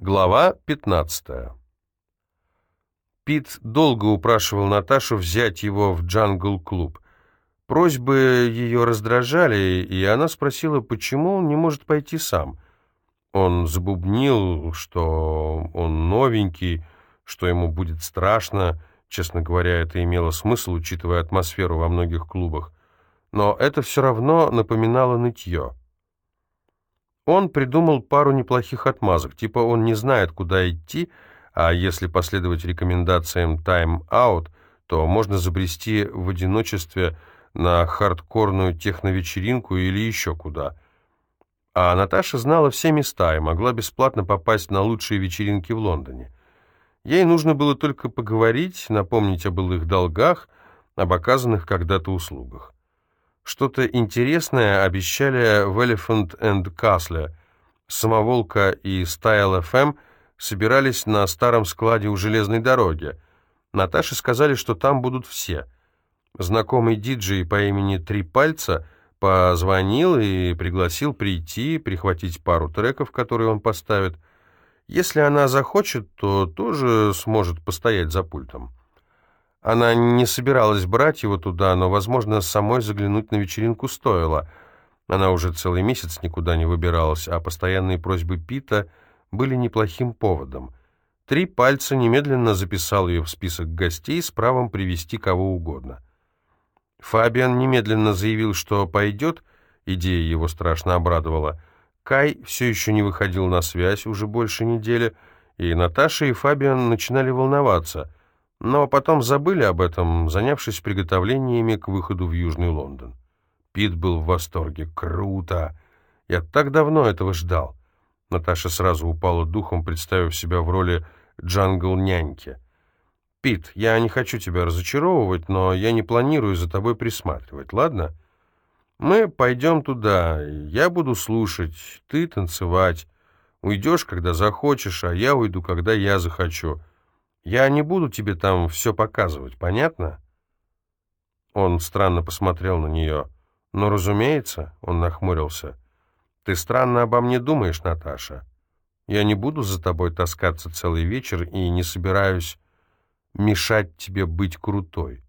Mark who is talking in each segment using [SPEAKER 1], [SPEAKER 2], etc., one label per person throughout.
[SPEAKER 1] Глава 15. Пит долго упрашивал Наташу взять его в джангл-клуб. Просьбы ее раздражали, и она спросила, почему он не может пойти сам. Он забубнил, что он новенький, что ему будет страшно. Честно говоря, это имело смысл, учитывая атмосферу во многих клубах. Но это все равно напоминало нытье. Он придумал пару неплохих отмазок, типа он не знает, куда идти, а если последовать рекомендациям Out, то можно забрести в одиночестве на хардкорную техновечеринку или еще куда. А Наташа знала все места и могла бесплатно попасть на лучшие вечеринки в Лондоне. Ей нужно было только поговорить, напомнить о былых долгах, об оказанных когда-то услугах. Что-то интересное обещали в Elephant and Castle. Самоволка и Style FM собирались на старом складе у железной дороги. Наташе сказали, что там будут все. Знакомый диджей по имени Три Пальца позвонил и пригласил прийти, прихватить пару треков, которые он поставит. Если она захочет, то тоже сможет постоять за пультом. Она не собиралась брать его туда, но, возможно, самой заглянуть на вечеринку стоило. Она уже целый месяц никуда не выбиралась, а постоянные просьбы Пита были неплохим поводом. Три пальца немедленно записал ее в список гостей с правом привести кого угодно. Фабиан немедленно заявил, что пойдет, идея его страшно обрадовала. Кай все еще не выходил на связь уже больше недели, и Наташа и Фабиан начинали волноваться — но потом забыли об этом, занявшись приготовлениями к выходу в Южный Лондон. Пит был в восторге. «Круто! Я так давно этого ждал!» Наташа сразу упала духом, представив себя в роли джангл-няньки. «Пит, я не хочу тебя разочаровывать, но я не планирую за тобой присматривать, ладно? Мы пойдем туда, я буду слушать, ты танцевать. Уйдешь, когда захочешь, а я уйду, когда я захочу. Я не буду тебе там все показывать, понятно?» Он странно посмотрел на нее. «Но, разумеется», — он нахмурился, — «ты странно обо мне думаешь, Наташа. Я не буду за тобой таскаться целый вечер и не собираюсь мешать тебе быть крутой».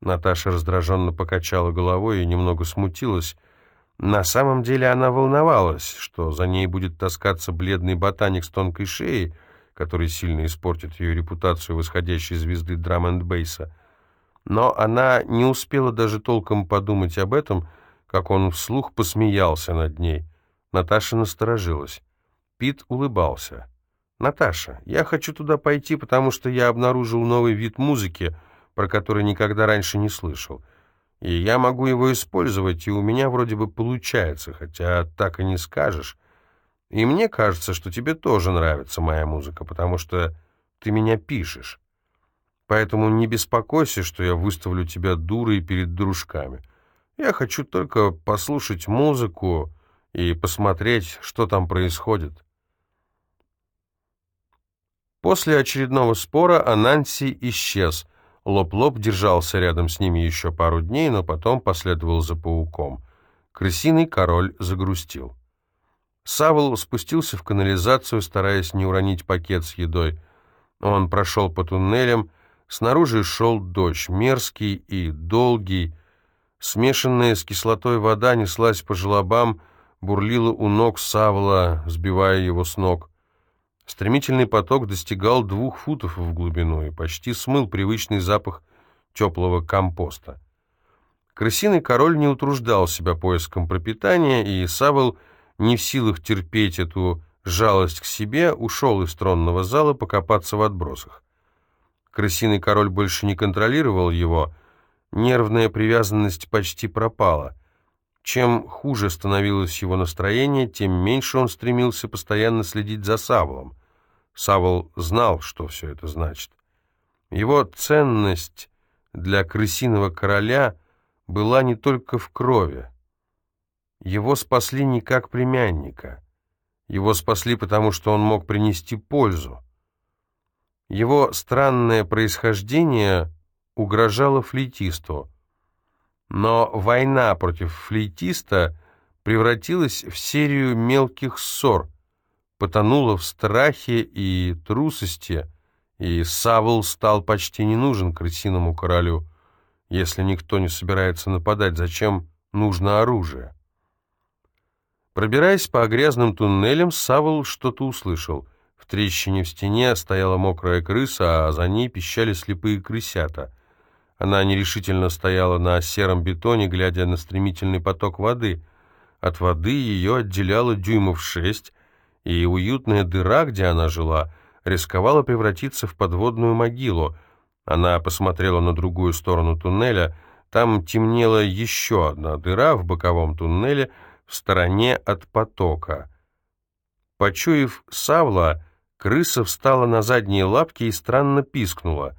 [SPEAKER 1] Наташа раздраженно покачала головой и немного смутилась. На самом деле она волновалась, что за ней будет таскаться бледный ботаник с тонкой шеей, который сильно испортит ее репутацию восходящей звезды драм энд бейса. Но она не успела даже толком подумать об этом, как он вслух посмеялся над ней. Наташа насторожилась. Пит улыбался. «Наташа, я хочу туда пойти, потому что я обнаружил новый вид музыки, про который никогда раньше не слышал. И я могу его использовать, и у меня вроде бы получается, хотя так и не скажешь. И мне кажется, что тебе тоже нравится моя музыка, потому что ты меня пишешь. Поэтому не беспокойся, что я выставлю тебя дурой перед дружками. Я хочу только послушать музыку и посмотреть, что там происходит. После очередного спора Ананси исчез. Лоп-Лоп держался рядом с ними еще пару дней, но потом последовал за пауком. Крысиный король загрустил. Савл спустился в канализацию, стараясь не уронить пакет с едой. Он прошел по туннелям. Снаружи шел дождь, мерзкий и долгий. Смешанная с кислотой вода неслась по желобам, бурлила у ног Савла, сбивая его с ног. Стремительный поток достигал двух футов в глубину и почти смыл привычный запах теплого компоста. Крысиный король не утруждал себя поиском пропитания, и Савол — не в силах терпеть эту жалость к себе, ушел из тронного зала покопаться в отбросах. Крысиный король больше не контролировал его, нервная привязанность почти пропала. Чем хуже становилось его настроение, тем меньше он стремился постоянно следить за Саволом. Савол знал, что все это значит. Его ценность для крысиного короля была не только в крови. Его спасли не как племянника. Его спасли, потому что он мог принести пользу. Его странное происхождение угрожало флейтисту. Но война против флейтиста превратилась в серию мелких ссор, потонула в страхе и трусости, и Савл стал почти не нужен крысиному королю. Если никто не собирается нападать, зачем нужно оружие? Пробираясь по грязным туннелям, Савл что-то услышал. В трещине в стене стояла мокрая крыса, а за ней пищали слепые крысята. Она нерешительно стояла на сером бетоне, глядя на стремительный поток воды. От воды ее отделяло дюймов шесть, и уютная дыра, где она жила, рисковала превратиться в подводную могилу. Она посмотрела на другую сторону туннеля. Там темнела еще одна дыра в боковом туннеле в стороне от потока. Почуяв Савла, крыса встала на задние лапки и странно пискнула.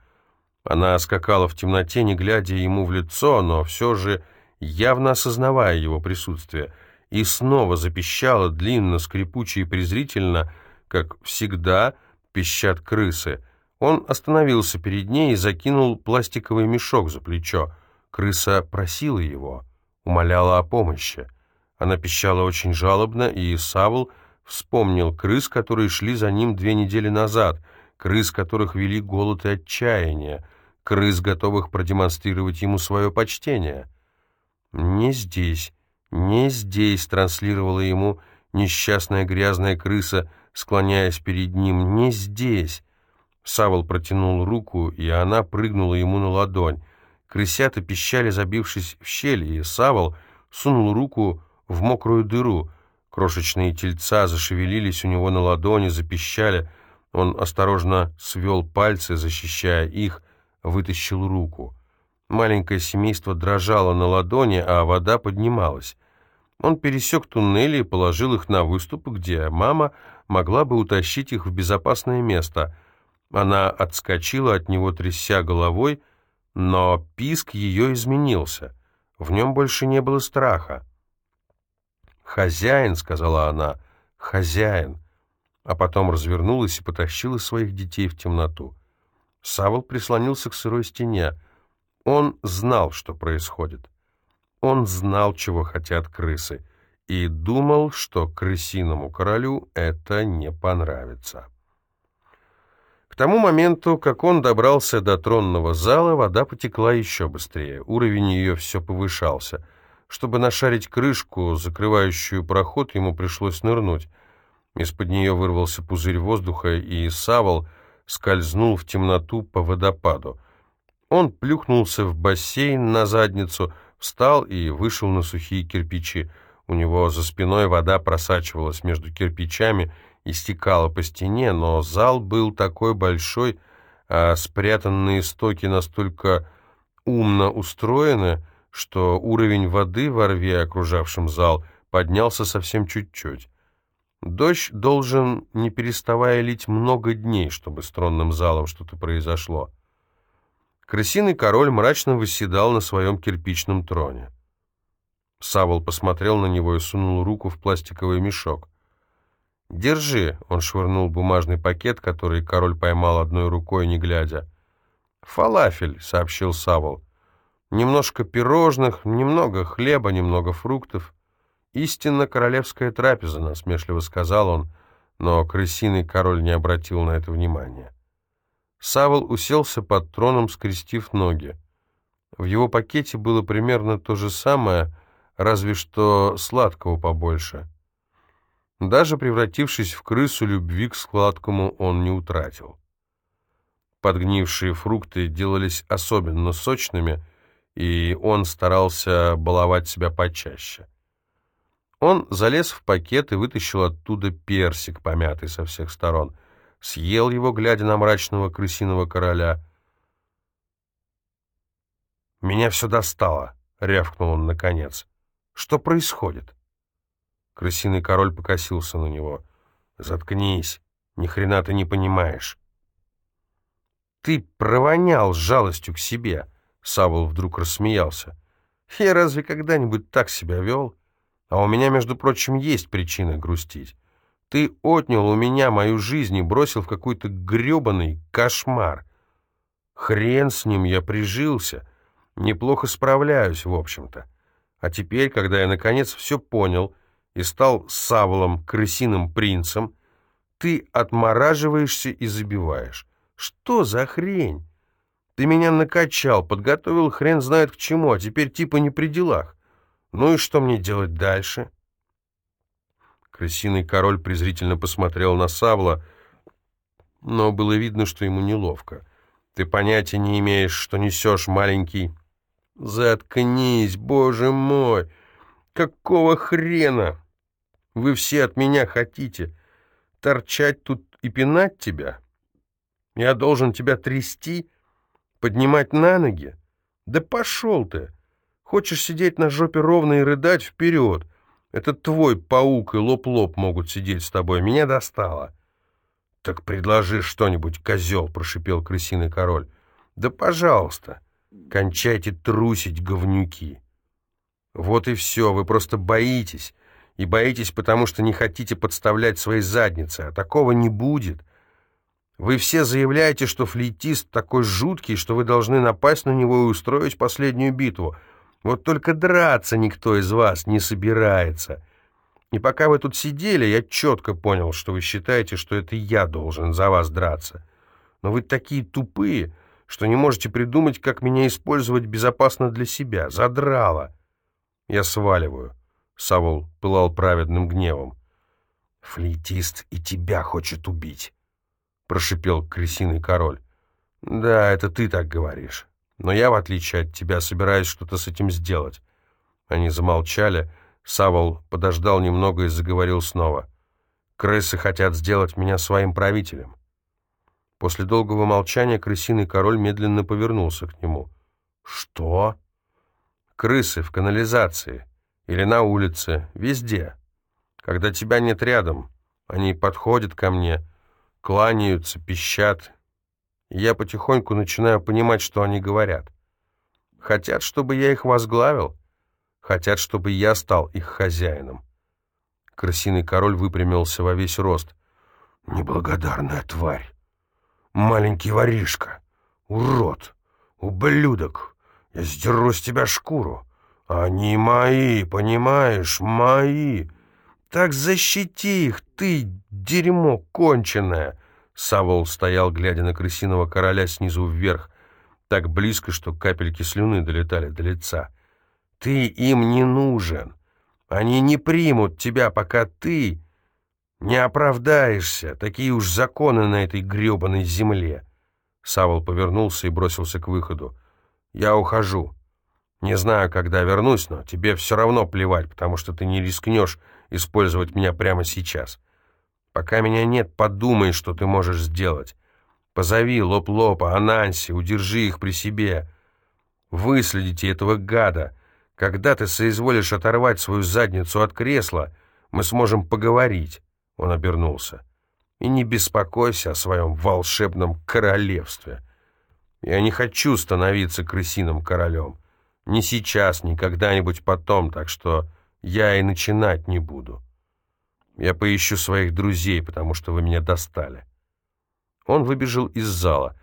[SPEAKER 1] Она скакала в темноте, не глядя ему в лицо, но все же явно осознавая его присутствие — и снова запищала длинно, скрипуче и презрительно, как всегда пищат крысы. Он остановился перед ней и закинул пластиковый мешок за плечо. Крыса просила его, умоляла о помощи. Она пищала очень жалобно, и Савл вспомнил крыс, которые шли за ним две недели назад, крыс, которых вели голод и отчаяние, крыс, готовых продемонстрировать ему свое почтение. «Не здесь», «Не здесь», — транслировала ему несчастная грязная крыса, склоняясь перед ним, «не здесь». Савол протянул руку, и она прыгнула ему на ладонь. Крысята пищали, забившись в щель, и Савол сунул руку в мокрую дыру. Крошечные тельца зашевелились у него на ладони, запищали. Он осторожно свел пальцы, защищая их, вытащил руку. Маленькое семейство дрожало на ладони, а вода поднималась. Он пересек туннели и положил их на выступ, где мама могла бы утащить их в безопасное место. Она отскочила от него, тряся головой, но писк ее изменился. В нем больше не было страха. «Хозяин», — сказала она, — «хозяин», а потом развернулась и потащила своих детей в темноту. Савол прислонился к сырой стене. Он знал, что происходит. Он знал, чего хотят крысы, и думал, что крысиному королю это не понравится. К тому моменту, как он добрался до тронного зала, вода потекла еще быстрее, уровень ее все повышался. Чтобы нашарить крышку, закрывающую проход, ему пришлось нырнуть. Из-под нее вырвался пузырь воздуха, и Савол скользнул в темноту по водопаду. Он плюхнулся в бассейн на задницу — встал и вышел на сухие кирпичи. У него за спиной вода просачивалась между кирпичами и стекала по стене, но зал был такой большой, а спрятанные стоки настолько умно устроены, что уровень воды во рве, окружавшем зал, поднялся совсем чуть-чуть. Дождь должен, не переставая лить, много дней, чтобы с тронным залом что-то произошло. Крысиный король мрачно восседал на своем кирпичном троне. Савол посмотрел на него и сунул руку в пластиковый мешок. «Держи», — он швырнул бумажный пакет, который король поймал одной рукой, не глядя. «Фалафель», — сообщил Савол. «Немножко пирожных, немного хлеба, немного фруктов. Истинно королевская трапеза», — насмешливо сказал он, но крысиный король не обратил на это внимания. Савол уселся под троном, скрестив ноги. В его пакете было примерно то же самое, разве что сладкого побольше. Даже превратившись в крысу, любви к сладкому он не утратил. Подгнившие фрукты делались особенно сочными, и он старался баловать себя почаще. Он залез в пакет и вытащил оттуда персик, помятый со всех сторон — съел его, глядя на мрачного крысиного короля. «Меня все достало», — рявкнул он наконец. «Что происходит?» Крысиный король покосился на него. «Заткнись, ни хрена ты не понимаешь». «Ты провонял с жалостью к себе», — Савол вдруг рассмеялся. «Я разве когда-нибудь так себя вел? А у меня, между прочим, есть причина грустить. Ты отнял у меня мою жизнь и бросил в какой-то гребаный кошмар. Хрен с ним, я прижился. Неплохо справляюсь, в общем-то. А теперь, когда я наконец все понял и стал Саволом, крысиным принцем, ты отмораживаешься и забиваешь. Что за хрень? Ты меня накачал, подготовил хрен знает к чему, а теперь типа не при делах. Ну и что мне делать дальше?» Крысиный король презрительно посмотрел на Савла, но было видно, что ему неловко. «Ты понятия не имеешь, что несешь, маленький...» «Заткнись, боже мой! Какого хрена? Вы все от меня хотите торчать тут и пинать тебя? Я должен тебя трясти, поднимать на ноги? Да пошел ты! Хочешь сидеть на жопе ровно и рыдать вперед? Это твой паук и лоб-лоб могут сидеть с тобой. Меня достало. Так предложи что-нибудь, козел, прошипел крысиный король. Да пожалуйста, кончайте трусить, говнюки. Вот и все, вы просто боитесь. И боитесь, потому что не хотите подставлять свои задницы, а такого не будет. Вы все заявляете, что флейтист такой жуткий, что вы должны напасть на него и устроить последнюю битву — вот только драться никто из вас не собирается. И пока вы тут сидели, я четко понял, что вы считаете, что это я должен за вас драться. Но вы такие тупые, что не можете придумать, как меня использовать безопасно для себя. Задрало. Я сваливаю. Савол пылал праведным гневом. «Флейтист и тебя хочет убить», — прошипел крысиный король. «Да, это ты так говоришь. Но я, в отличие от тебя, собираюсь что-то с этим сделать». Они замолчали. Савол подождал немного и заговорил снова. «Крысы хотят сделать меня своим правителем». После долгого молчания крысиный король медленно повернулся к нему. «Что?» «Крысы в канализации. Или на улице. Везде. Когда тебя нет рядом, они подходят ко мне, кланяются, пищат, я потихоньку начинаю понимать, что они говорят. Хотят, чтобы я их возглавил. Хотят, чтобы я стал их хозяином. Крысиный король выпрямился во весь рост. «Неблагодарная тварь! Маленький воришка! Урод! Ублюдок! Я сдеру с тебя шкуру! Они мои, понимаешь, мои! Так защити их, ты, дерьмо конченое!» Савол стоял, глядя на крысиного короля снизу вверх, так близко, что капельки слюны долетали до лица. «Ты им не нужен. Они не примут тебя, пока ты не оправдаешься. Такие уж законы на этой гребаной земле». Савол повернулся и бросился к выходу. «Я ухожу. Не знаю, когда вернусь, но тебе все равно плевать, потому что ты не рискнешь использовать меня прямо сейчас». Пока меня нет, подумай, что ты можешь сделать. Позови Лоп-Лопа, Ананси, удержи их при себе. Выследите этого гада. Когда ты соизволишь оторвать свою задницу от кресла, мы сможем поговорить». Он обернулся. «И не беспокойся о своем волшебном королевстве. Я не хочу становиться крысиным королем. Ни сейчас, ни когда-нибудь потом, так что я и начинать не буду». Я поищу своих друзей, потому что вы меня достали». Он выбежал из зала.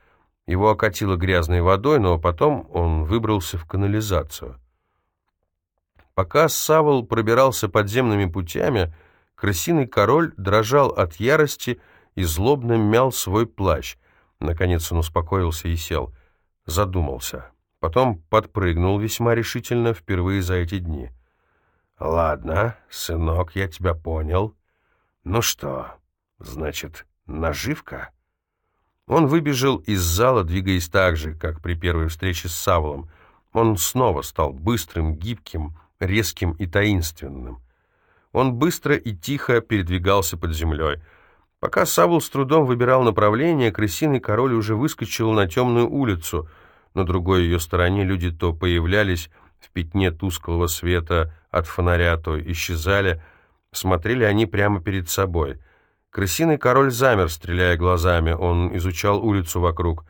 [SPEAKER 1] Его окатило грязной водой, но потом он выбрался в канализацию. Пока Савол пробирался подземными путями, крысиный король дрожал от ярости и злобно мял свой плащ. Наконец он успокоился и сел. Задумался. Потом подпрыгнул весьма решительно впервые за эти дни. «Ладно, сынок, я тебя понял. «Ну что, значит, наживка?» Он выбежал из зала, двигаясь так же, как при первой встрече с Савлом. Он снова стал быстрым, гибким, резким и таинственным. Он быстро и тихо передвигался под землей. Пока Савл с трудом выбирал направление, крысиный король уже выскочил на темную улицу. На другой ее стороне люди то появлялись в пятне тусклого света от фонаря, то исчезали, Смотрели они прямо перед собой. Крысиный король замер, стреляя глазами. Он изучал улицу вокруг.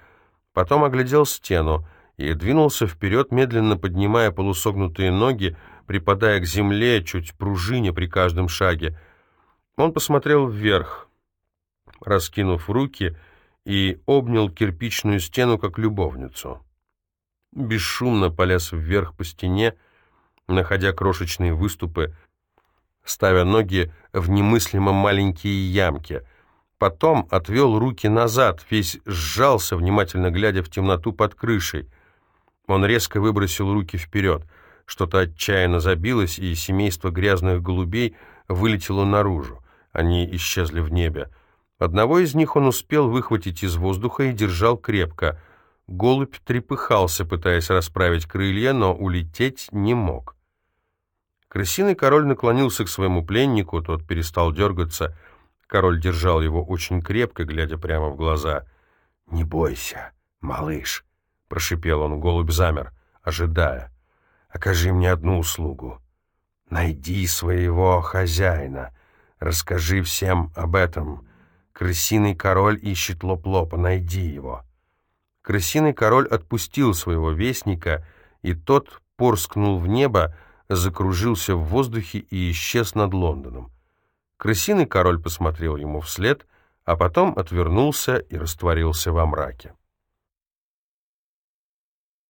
[SPEAKER 1] Потом оглядел стену и двинулся вперед, медленно поднимая полусогнутые ноги, припадая к земле, чуть пружине при каждом шаге. Он посмотрел вверх, раскинув руки, и обнял кирпичную стену, как любовницу. Бесшумно полез вверх по стене, находя крошечные выступы, ставя ноги в немыслимо маленькие ямки. потом отвел руки назад, весь сжался, внимательно глядя в темноту под крышей. Он резко выбросил руки вперед. Что-то отчаянно забилось, и семейство грязных голубей вылетело наружу. Они исчезли в небе. Одного из них он успел выхватить из воздуха и держал крепко. Голубь трепыхался, пытаясь расправить крылья, но улететь не мог. Крысиный король наклонился к своему пленнику, тот перестал дергаться. Король держал его очень крепко, глядя прямо в глаза. «Не бойся, малыш», — прошипел он, голубь замер, ожидая. «Окажи мне одну услугу. Найди своего хозяина, расскажи всем об этом. Крысиный король ищет лоп-лопа, найди его». Крысиный король отпустил своего вестника, и тот порскнул в небо, закружился в воздухе и исчез над Лондоном. Крысиный король посмотрел ему вслед, а потом отвернулся и растворился во мраке.